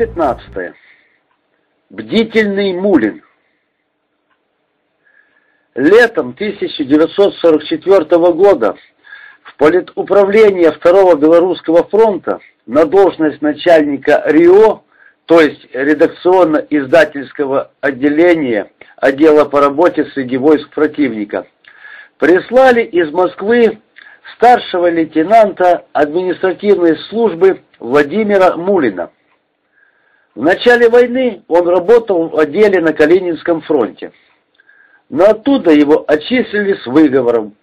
Глава 15. Бдительный Мулин. Летом 1944 года в политуправление Второго Белорусского фронта на должность начальника РИО, то есть редакционно-издательского отделения отдела по работе среди войск противника, прислали из Москвы старшего лейтенанта административной службы Владимира Мулина. В начале войны он работал в отделе на Калининском фронте. Но оттуда его отчислили с выговором.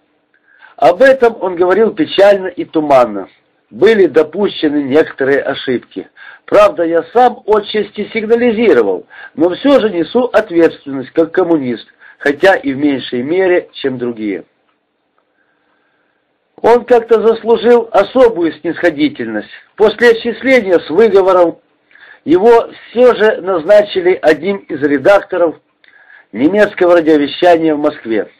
Об этом он говорил печально и туманно. Были допущены некоторые ошибки. Правда, я сам отчасти сигнализировал, но все же несу ответственность как коммунист, хотя и в меньшей мере, чем другие. Он как-то заслужил особую снисходительность. После отчисления с выговором его все же назначили одним из редакторов немецкого радиовещания в Москве.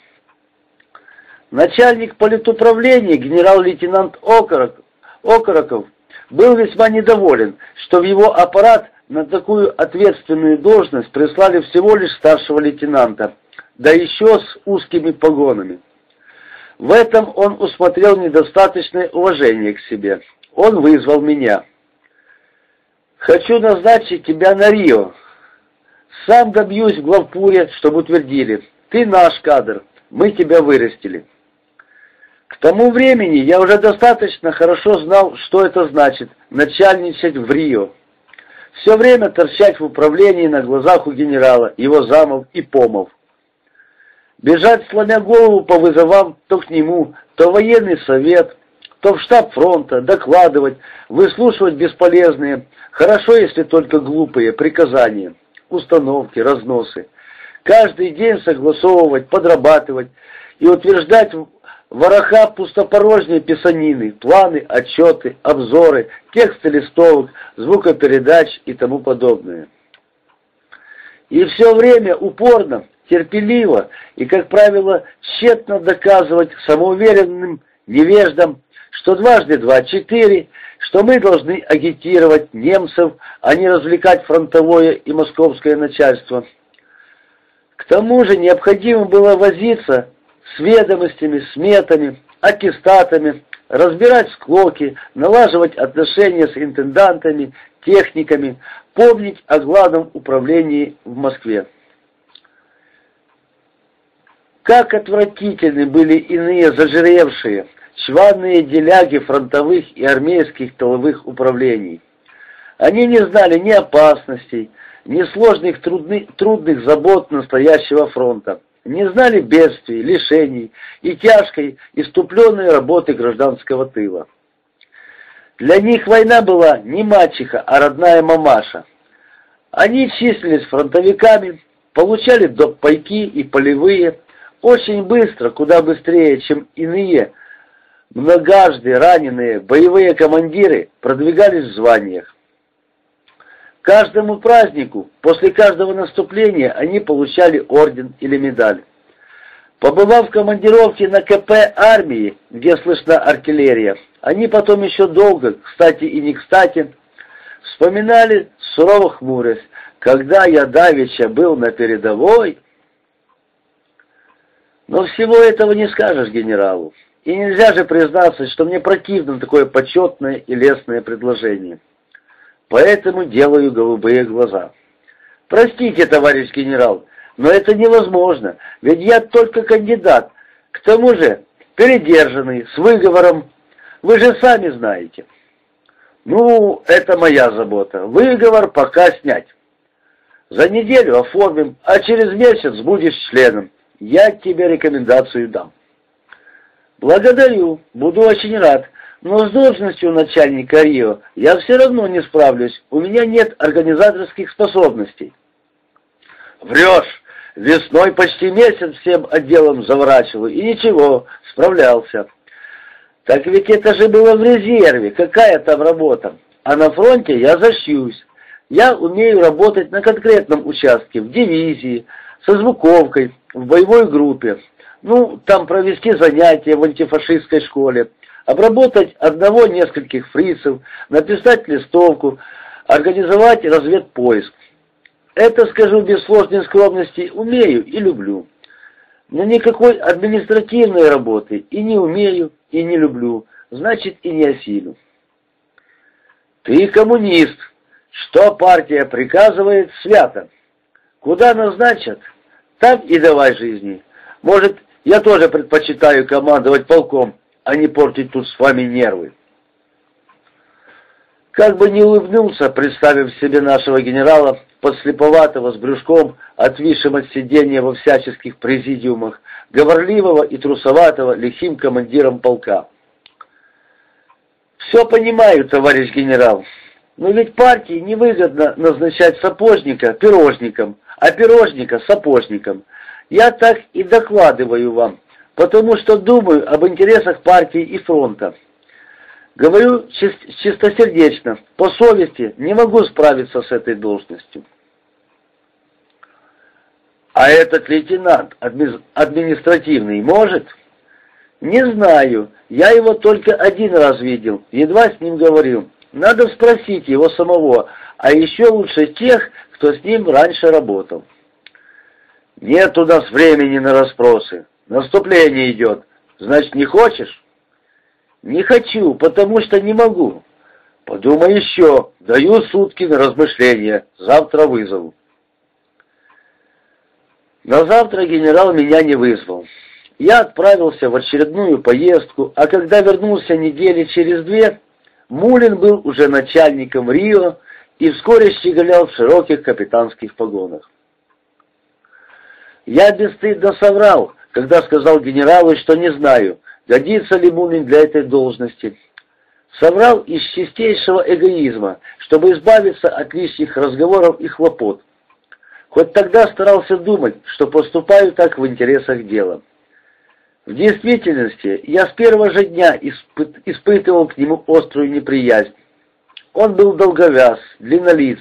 Начальник политуправления генерал-лейтенант Окорок, Окороков был весьма недоволен, что в его аппарат на такую ответственную должность прислали всего лишь старшего лейтенанта, да еще с узкими погонами. В этом он усмотрел недостаточное уважение к себе. Он вызвал меня. «Хочу назначить тебя на Рио. Сам добьюсь в главпуре, чтобы утвердили. Ты наш кадр, мы тебя вырастили». К тому времени я уже достаточно хорошо знал, что это значит – начальничать в Рио. Все время торчать в управлении на глазах у генерала, его замов и помов. Бежать, сломя голову по вызовам, то к нему, то военный совет, то в штаб фронта, докладывать, выслушивать бесполезные, хорошо, если только глупые, приказания, установки, разносы. Каждый день согласовывать, подрабатывать и утверждать вороха пустопорожней писанины, планы, отчеты, обзоры, тексты листовок, звукопередач и тому подобное. И все время упорно, терпеливо и, как правило, тщетно доказывать самоуверенным невеждам, что дважды два – четыре, что мы должны агитировать немцев, а не развлекать фронтовое и московское начальство. К тому же необходимо было возиться с ведомостями, сметами, аттестатами, разбирать склоки, налаживать отношения с интендантами, техниками, помнить о главном управлении в Москве. Как отвратительны были иные зажиревшие, чванные деляги фронтовых и армейских тыловых управлений. Они не знали ни опасностей, ни сложных трудных, трудных забот настоящего фронта, не знали бедствий, лишений и тяжкой, иступленной работы гражданского тыла. Для них война была не мачеха, а родная мамаша. Они числились фронтовиками, получали допайки и полевые, очень быстро, куда быстрее, чем иные, многожды раненые боевые командиры продвигались в званиях. Каждому празднику, после каждого наступления, они получали орден или медаль. Побывав в командировке на КП армии, где слышна артиллерия, они потом еще долго, кстати и не кстати, вспоминали сурово хмурясь, когда я давеча был на передовой, но всего этого не скажешь генералу. И нельзя же признаться, что мне противно такое почетное и лестное предложение. Поэтому делаю голубые глаза. Простите, товарищ генерал, но это невозможно, ведь я только кандидат. К тому же передержанный, с выговором. Вы же сами знаете. Ну, это моя забота. Выговор пока снять. За неделю оформим, а через месяц будешь членом я тебе рекомендацию дам. Благодарю, буду очень рад, но с должностью начальника Рио я все равно не справлюсь, у меня нет организаторских способностей. Врешь, весной почти месяц всем отделом заворачивал, и ничего, справлялся. Так ведь это же было в резерве, какая там работа? А на фронте я защищусь. Я умею работать на конкретном участке, в дивизии, со звуковкой, в боевой группе. Ну, там провести занятия в антифашистской школе, обработать одного-нескольких фрицев, написать листовку, организовать разведпоиск. Это, скажу без сложной скромности, умею и люблю. Но никакой административной работы и не умею, и не люблю, значит и не осилю. Ты коммунист. Что партия приказывает, свято. Куда назначат, там и давай жизни. Может, я тоже предпочитаю командовать полком, а не портить тут с вами нервы. Как бы не улыбнулся, представив себе нашего генерала, подслеповатого, с брюшком, отвисшим от сидения во всяческих президиумах, говорливого и трусоватого, лихим командиром полка. «Все понимаю, товарищ генерал, но ведь партии невыгодно назначать сапожника пирожником, а пирожника сапожником. Я так и докладываю вам, потому что думаю об интересах партии и фронта. Говорю чистосердечно, по совести не могу справиться с этой должностью. А этот лейтенант административный может? Не знаю, я его только один раз видел, едва с ним говорил. Надо спросить его самого, а еще лучше тех, кто с ним раньше работал. Нет у нас времени на расспросы. Наступление идет. Значит, не хочешь? Не хочу, потому что не могу. Подумай еще. Даю сутки на размышления. Завтра вызову. На завтра генерал меня не вызвал. Я отправился в очередную поездку, а когда вернулся недели через две, Мулин был уже начальником Рио и вскоре щеголял в широких капитанских погонах. Я бесстыдно соврал, когда сказал генералу, что не знаю, годится ли Мулин для этой должности. Соврал из чистейшего эгоизма, чтобы избавиться от лишних разговоров и хлопот. Хоть тогда старался думать, что поступаю так в интересах дела. В действительности, я с первого же дня испы испытывал к нему острую неприязнь. Он был долговяз, длиннолиц,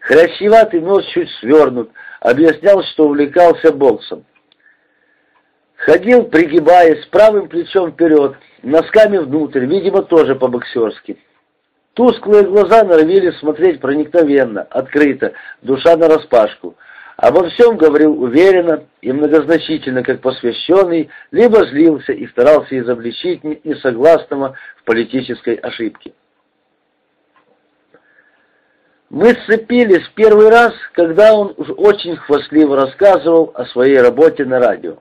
хрящеватый нос чуть свернут, объяснял, что увлекался боксом. Ходил, пригибаясь, правым плечом вперед, носками внутрь, видимо, тоже по-боксерски. Тусклые глаза норовили смотреть проникновенно, открыто, душа нараспашку. Обо всем говорил уверенно и многозначительно, как посвященный, либо злился и старался изобличить несогласного в политической ошибке. Мы сцепились первый раз, когда он очень хвастливо рассказывал о своей работе на радио.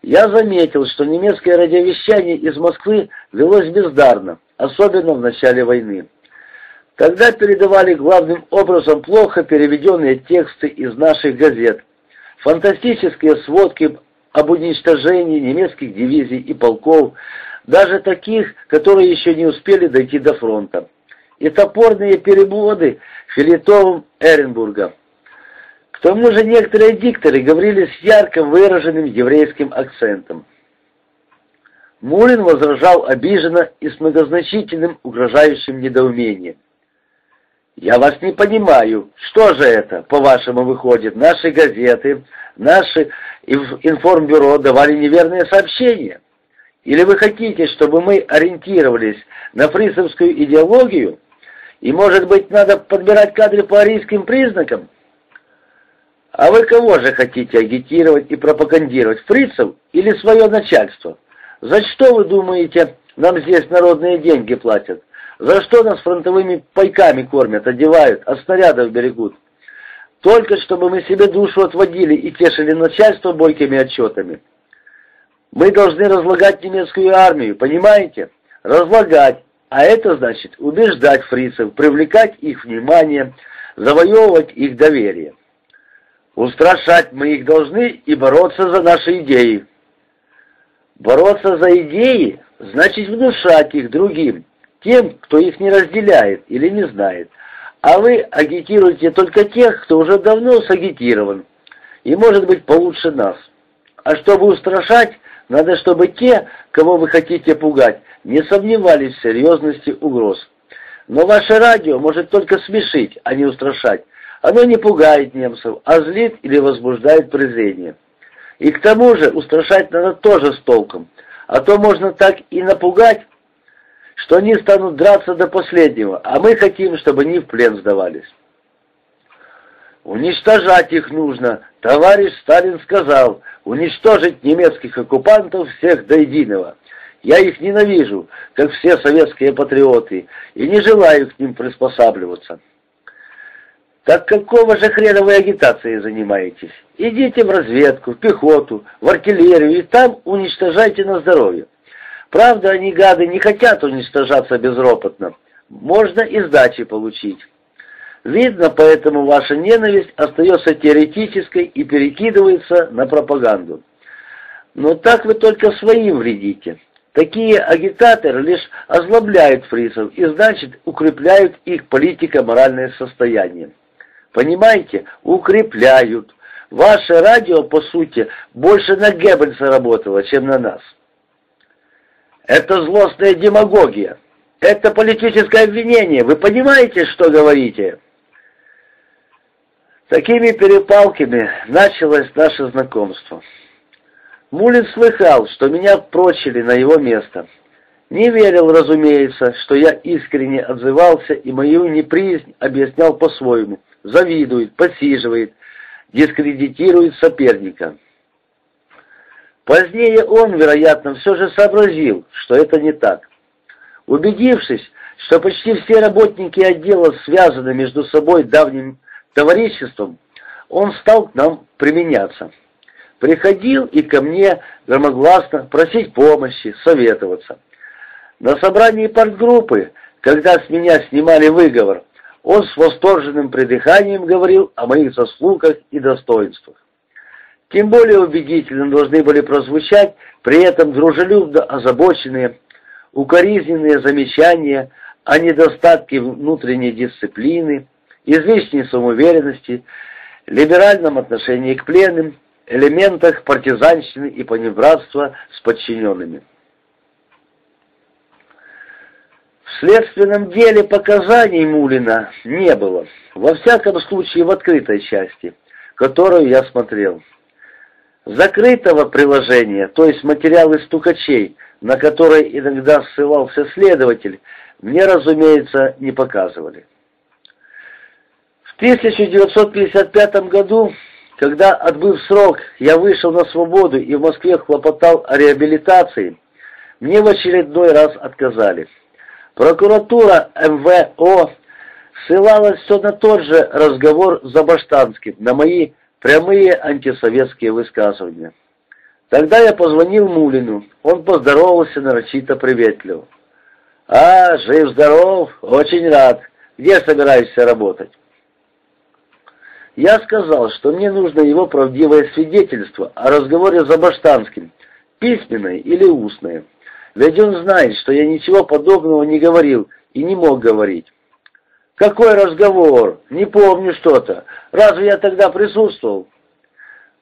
Я заметил, что немецкое радиовещание из Москвы велось бездарно, особенно в начале войны. Тогда передавали главным образом плохо переведенные тексты из наших газет, фантастические сводки об уничтожении немецких дивизий и полков, даже таких, которые еще не успели дойти до фронта, и топорные переводы филитовым Эренбурга. К тому же некоторые дикторы говорили с ярко выраженным еврейским акцентом. Мулин возражал обиженно и с многозначительным угрожающим недоумением. Я вас не понимаю. Что же это, по-вашему, выходит? Наши газеты, наши информбюро давали неверные сообщения? Или вы хотите, чтобы мы ориентировались на фрисовскую идеологию? И, может быть, надо подбирать кадры по арийским признакам? А вы кого же хотите агитировать и пропагандировать, фрицев или свое начальство? За что, вы думаете, нам здесь народные деньги платят? За что нас фронтовыми пайками кормят, одевают, а снарядов берегут? Только чтобы мы себе душу отводили и тешили начальство бойкими отчетами. Мы должны разлагать немецкую армию, понимаете? Разлагать. А это значит убеждать фрицев, привлекать их внимание, завоевывать их доверие. Устрашать мы их должны и бороться за наши идеи. Бороться за идеи значит внушать их другим, тем, кто их не разделяет или не знает. А вы агитируете только тех, кто уже давно сагитирован, и может быть получше нас. А чтобы устрашать, надо, чтобы те, кого вы хотите пугать, не сомневались в серьезности угроз. Но ваше радио может только смешить, а не устрашать. Оно не пугает немцев, а злит или возбуждает презрение. И к тому же устрашать надо тоже с толком, а то можно так и напугать, что они станут драться до последнего, а мы хотим, чтобы они в плен сдавались. Уничтожать их нужно. Товарищ Сталин сказал, уничтожить немецких оккупантов всех до единого. Я их ненавижу, как все советские патриоты, и не желаю к ним приспосабливаться. Так какого же хрена вы агитацией занимаетесь? Идите в разведку, в пехоту, в артиллерию, и там уничтожайте на здоровье. Правда, они, гады, не хотят уничтожаться безропотно. Можно и сдачи получить. Видно, поэтому ваша ненависть остается теоретической и перекидывается на пропаганду. Но так вы только своим вредите. Такие агитаторы лишь озлобляют фрисов и, значит, укрепляют их политико-моральное состояние. Понимаете? Укрепляют. Ваше радио, по сути, больше на Геббельса работало, чем на нас. Это злостная демагогия. Это политическое обвинение. Вы понимаете, что говорите? Такими перепалками началось наше знакомство. Мулин слыхал, что меня прочили на его место. Не верил, разумеется, что я искренне отзывался и мою неприязнь объяснял по-своему. Завидует, посиживает, дискредитирует соперника. Позднее он, вероятно, все же сообразил, что это не так. Убедившись, что почти все работники отдела связаны между собой давним товариществом, он стал к нам применяться. Приходил и ко мне громогласно просить помощи, советоваться. На собрании партгруппы, когда с меня снимали выговор, он с восторженным придыханием говорил о моих заслугах и достоинствах. Тем более убедительно должны были прозвучать при этом дружелюбно озабоченные, укоризненные замечания о недостатке внутренней дисциплины, излишней самоуверенности, либеральном отношении к пленным, элементах партизанщины и понебратства с подчиненными. В следственном деле показаний Мулина не было, во всяком случае в открытой части, которую я смотрел. Закрытого приложения, то есть материалы стукачей, на которые иногда ссылался следователь, мне, разумеется, не показывали. В 1955 году когда, отбыв срок, я вышел на свободу и в Москве хлопотал о реабилитации, мне в очередной раз отказали. Прокуратура МВО ссылалась все на тот же разговор с Забаштанским, на мои прямые антисоветские высказывания. Тогда я позвонил Мулину, он поздоровался нарочито приветливо. «А, жив-здоров, очень рад. Где собираешься работать?» Я сказал, что мне нужно его правдивое свидетельство о разговоре с Забаштанским, письменное или устное. Ведь он знает, что я ничего подобного не говорил и не мог говорить. «Какой разговор? Не помню что-то. Разве я тогда присутствовал?»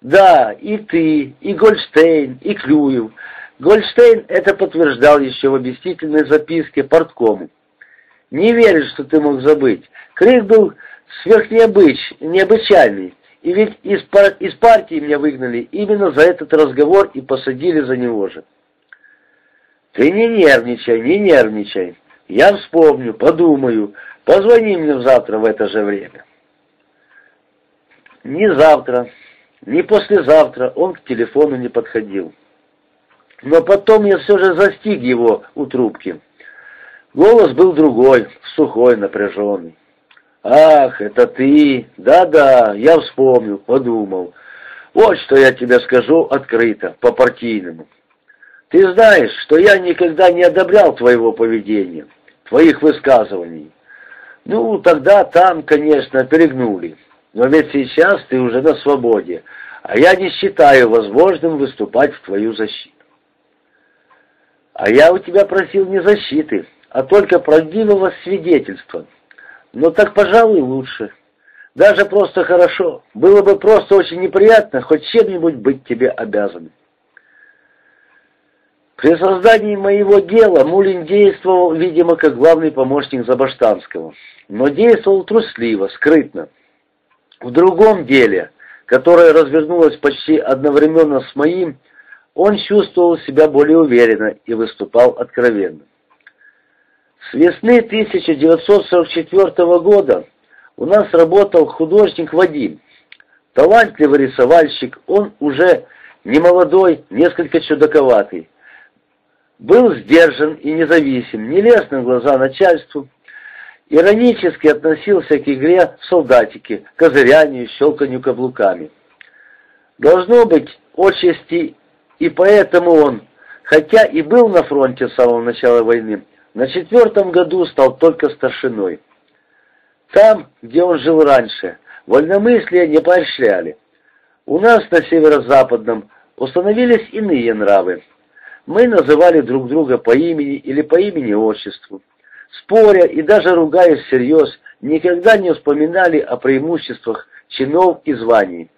«Да, и ты, и Гольштейн, и Клюев. Гольштейн это подтверждал еще в объяснительной записке порткому. Не веришь, что ты мог забыть. Крик был сверхнеобыч, необычайный. И ведь из, пар из партии меня выгнали именно за этот разговор и посадили за него же. Ты не нервничай, не нервничай. Я вспомню, подумаю. Позвони мне завтра в это же время. Ни завтра, ни послезавтра он к телефону не подходил. Но потом я все же застиг его у трубки. Голос был другой, сухой, напряженный. «Ах, это ты! Да-да, я вспомнил, подумал. Вот что я тебе скажу открыто, по-партийному. Ты знаешь, что я никогда не одобрял твоего поведения, твоих высказываний. Ну, тогда там, конечно, перегнули. Но ведь сейчас ты уже на свободе, а я не считаю возможным выступать в твою защиту. А я у тебя просил не защиты, а только правдивого свидетельства, ну так, пожалуй, лучше. Даже просто хорошо. Было бы просто очень неприятно хоть чем-нибудь быть тебе обязанным. При создании моего дела Мулин действовал, видимо, как главный помощник Забаштанского, но действовал трусливо, скрытно. В другом деле, которое развернулось почти одновременно с моим, он чувствовал себя более уверенно и выступал откровенно. С весны 1944 года у нас работал художник Вадим. Талантливый рисовальщик, он уже не молодой, несколько чудаковатый. Был сдержан и независим, не лез глаза начальству, иронически относился к игре в солдатики, козырянию, щелканью каблуками. Должно быть, отчасти и поэтому он, хотя и был на фронте с самого начала войны, на четвертом году стал только старшиной. Там, где он жил раньше, вольномыслие не поощряли. У нас на северо-западном установились иные нравы. Мы называли друг друга по имени или по имени-отчеству. Споря и даже ругаясь всерьез, никогда не вспоминали о преимуществах чинов и званий.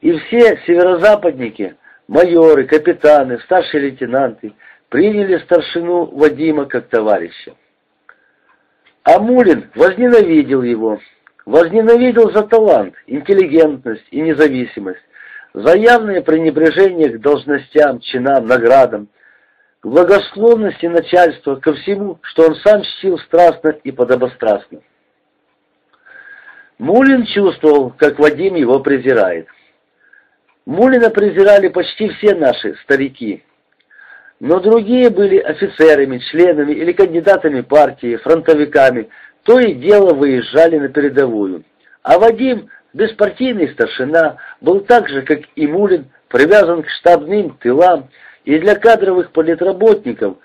И все северо-западники, майоры, капитаны, старшие лейтенанты, приняли старшину Вадима как товарища. А Мулин возненавидел его, возненавидел за талант, интеллигентность и независимость, за явное пренебрежение к должностям, чинам, наградам, к благосклонности начальства, ко всему, что он сам чтил страстно и подобострастно. Мулин чувствовал, как Вадим его презирает. Мулина презирали почти все наши старики, но другие были офицерами, членами или кандидатами партии, фронтовиками, то и дело выезжали на передовую. А Вадим, беспартийный старшина, был так же, как и Мулин, привязан к штабным тылам, и для кадровых политработников,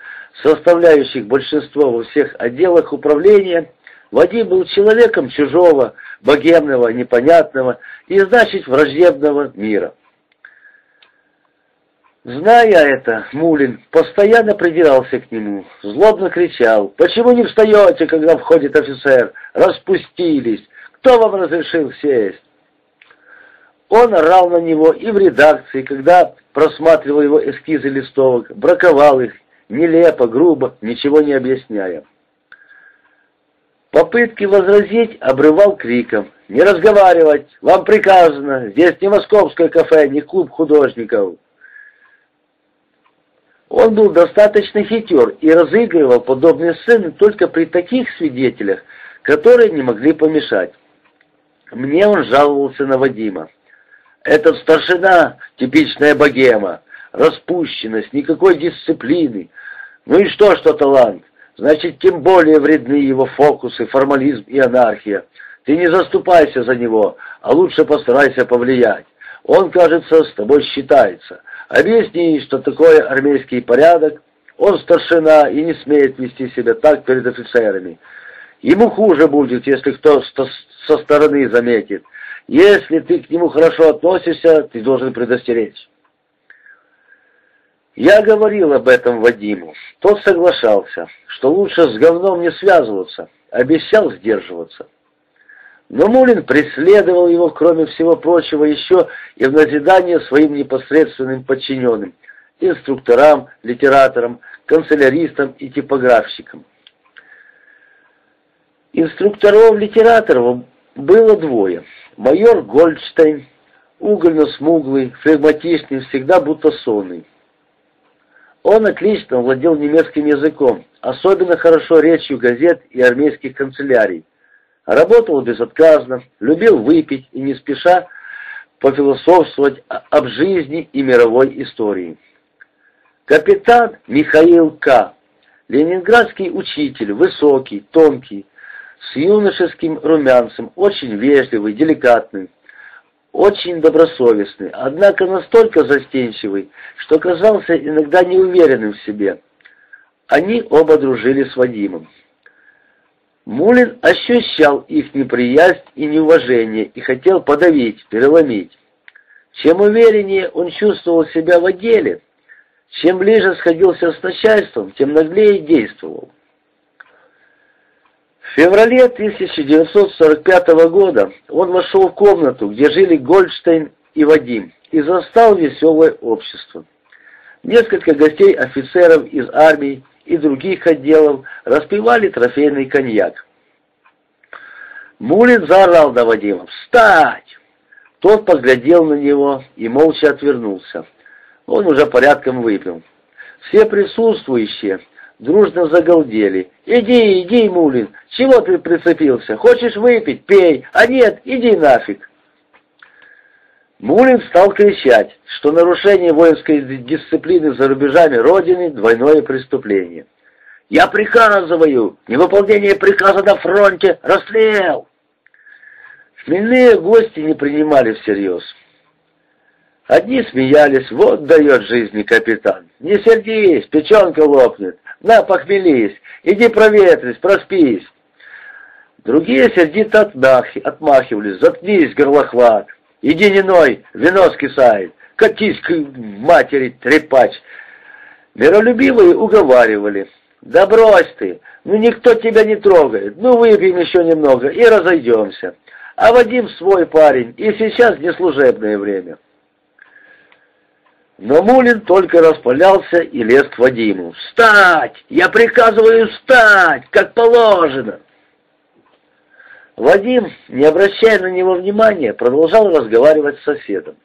составляющих большинство во всех отделах управления, Вадим был человеком чужого, богемного, непонятного и, значит, враждебного мира. Зная это, Мулин постоянно придирался к нему, злобно кричал, «Почему не встаете, когда входит офицер? Распустились! Кто вам разрешил сесть?» Он орал на него и в редакции, когда просматривал его эскизы листовок, браковал их, нелепо, грубо, ничего не объясняя. Попытки возразить обрывал криком. «Не разговаривать! Вам приказано! Здесь не московское кафе, не клуб художников!» Он был достаточно хитер и разыгрывал подобные сцены только при таких свидетелях, которые не могли помешать. Мне он жаловался на Вадима. «Этот старшина — типичная богема, распущенность, никакой дисциплины. Ну и что, что талант? Значит, тем более вредны его фокусы, формализм и анархия. Ты не заступайся за него, а лучше постарайся повлиять. Он, кажется, с тобой считается». Объясни, что такое армейский порядок. Он старшина и не смеет вести себя так перед офицерами. Ему хуже будет, если кто со стороны заметит. Если ты к нему хорошо относишься, ты должен предостеречь. Я говорил об этом Вадиму. Тот соглашался, что лучше с говном не связываться, обещал сдерживаться. Но Мулин преследовал его, кроме всего прочего, еще и в назидание своим непосредственным подчиненным, инструкторам, литераторам, канцеляристам и типографщикам. Инструкторов-литераторов было двое. Майор Гольдштейн, угольно-смуглый, флегматичный, всегда будто сонный. Он отлично владел немецким языком, особенно хорошо речью газет и армейских канцелярий. Работал безотказно, любил выпить и не спеша пофилософствовать об жизни и мировой истории. Капитан Михаил К., ленинградский учитель, высокий, тонкий, с юношеским румянцем, очень вежливый, деликатный, очень добросовестный, однако настолько застенчивый, что казался иногда неуверенным в себе. Они оба дружили с Вадимом. Мулин ощущал их неприязнь и неуважение и хотел подавить, переломить. Чем увереннее он чувствовал себя в отделе, чем ближе сходился с начальством, тем наглее действовал. В феврале 1945 года он вошел в комнату, где жили Гольдштейн и Вадим, и застал веселое общество. Несколько гостей офицеров из армии и других отделов распивали трофейный коньяк. Мулин заорал на Вадима «Встать!». Тот поглядел на него и молча отвернулся. Он уже порядком выпил. Все присутствующие, дружно загалдели. «Иди, иди, Мулин, чего ты прицепился? Хочешь выпить? Пей, а нет, иди нафиг!» Мулин стал кричать, что нарушение воинской дисциплины за рубежами Родины – двойное преступление. «Я приказываю! Невыполнение приказа на фронте! Расстрел!» Хмельные гости не принимали всерьез. Одни смеялись, вот дает жизни капитан. Не сердись, печенка лопнет. На, похмелись, иди проветрись, проспись. Другие сердито отмахи, отмахивались, заткнись, горлохват. Иди не ной, вино скисает, катись к матери, трепач. Миролюбивые уговаривали. Да брось ты, ну никто тебя не трогает, ну выпьем еще немного и разойдемся. А Вадим свой парень, и сейчас не служебное время. Но Мулин только распалялся и лез к Вадиму. «Встать! Я приказываю встать, как положено!» Вадим, не обращая на него внимания, продолжал разговаривать с соседом.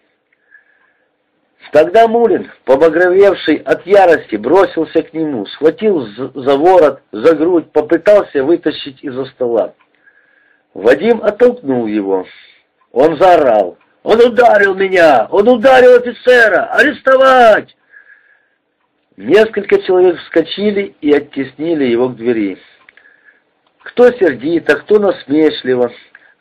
Тогда Мулин, побагровевший от ярости, бросился к нему, схватил за ворот, за грудь, попытался вытащить из-за стола. Вадим оттолкнул его. Он заорал. «Он ударил меня! Он ударил офицера! Арестовать!» Несколько человек вскочили и оттеснили его к двери. Кто сердито, кто насмешливо,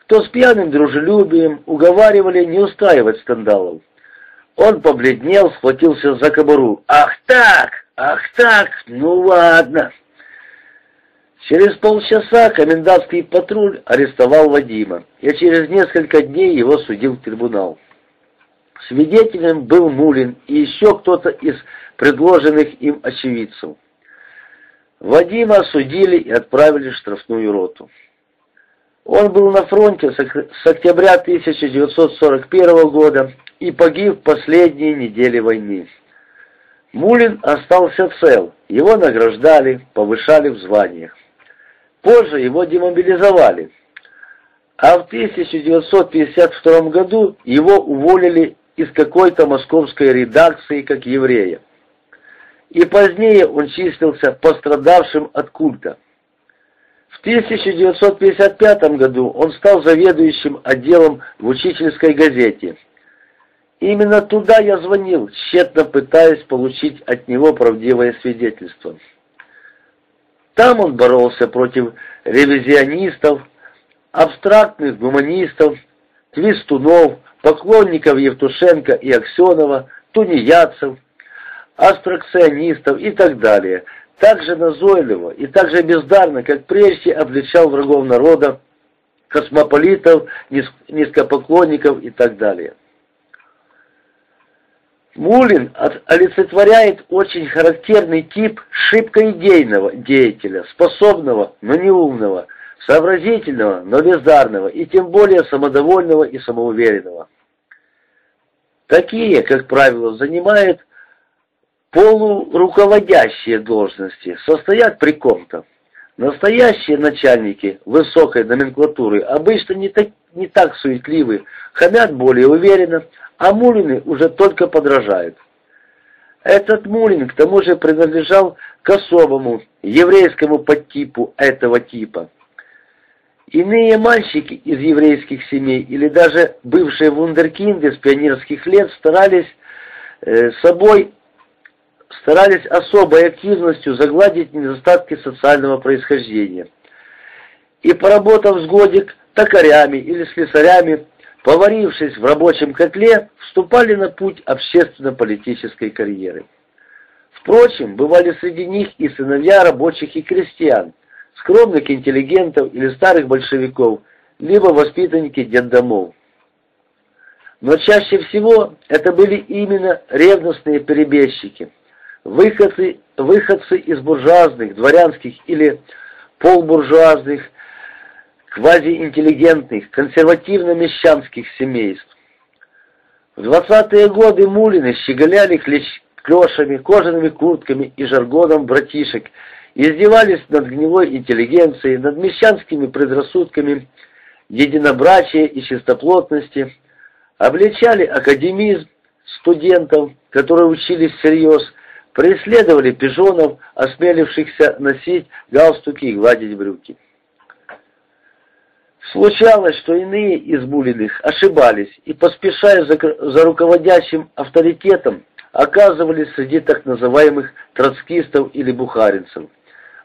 кто с пьяным дружелюбием уговаривали не устраивать скандалов. Он побледнел, схватился за кобуру. «Ах так! Ах так! Ну ладно!» Через полчаса комендантский патруль арестовал Вадима, и через несколько дней его судил трибунал. Свидетелем был Мулин и еще кто-то из предложенных им очевидцев. Вадима осудили и отправили в штрафную роту. Он был на фронте с октября 1941 года и погиб в последние недели войны. Мулин остался цел, его награждали, повышали в званиях. Позже его демобилизовали, а в 1952 году его уволили из какой-то московской редакции как еврея и позднее он числился пострадавшим от культа. В 1955 году он стал заведующим отделом в учительской газете. Именно туда я звонил, тщетно пытаясь получить от него правдивое свидетельство. Там он боролся против ревизионистов, абстрактных гуманистов, твистунов, поклонников Евтушенко и Аксенова, тунеядцев, абстракционистов и так далее, так же назойливо и так же бездарно, как прежде обличал врагов народа, космополитов, низкопоклонников и так далее. Мулин олицетворяет очень характерный тип шибко идейного деятеля, способного, но не умного, сообразительного, но бездарного и тем более самодовольного и самоуверенного. Такие, как правило, занимают полуруководящие должности состоят при ком-то. Настоящие начальники высокой номенклатуры обычно не так, не так суетливы, хамят более уверенно, а Мулины уже только подражают. Этот Мулин к тому же принадлежал к особому еврейскому подтипу этого типа. Иные мальчики из еврейских семей или даже бывшие вундеркинды с пионерских лет старались э, собой старались особой активностью загладить недостатки социального происхождения. И поработав с годик токарями или слесарями, поварившись в рабочем котле, вступали на путь общественно-политической карьеры. Впрочем, бывали среди них и сыновья рабочих и крестьян, скромных интеллигентов или старых большевиков, либо воспитанники детдомов. Но чаще всего это были именно ревностные перебежчики – выходцы, выходцы из буржуазных, дворянских или полбуржуазных, квазиинтеллигентных, консервативно-мещанских семейств. В двадцатые годы Мулины щеголяли клешами, кожаными куртками и жаргоном братишек, издевались над гнилой интеллигенцией, над мещанскими предрассудками единобрачия и чистоплотности, обличали академизм студентов, которые учились всерьез, преследовали пижонов, осмелившихся носить галстуки и гладить брюки. Случалось, что иные из Булиных ошибались и, поспешая за, за руководящим авторитетом, оказывались среди так называемых троцкистов или бухаринцев.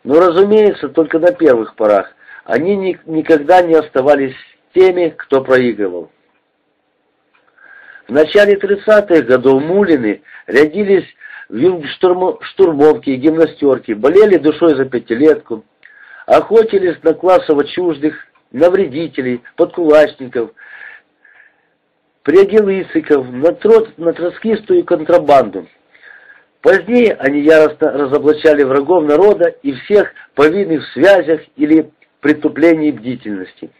Но, разумеется, только на первых порах они ни, никогда не оставались теми, кто проигрывал. В начале 30-х годов Мулины рядились в и гимнастерке, болели душой за пятилетку, охотились на классово чуждых, на вредителей, подкулачников, прягелысиков, на, трот, на троцкистую контрабанду. Позднее они яростно разоблачали врагов народа и всех повинных в связях или преступлений бдительности.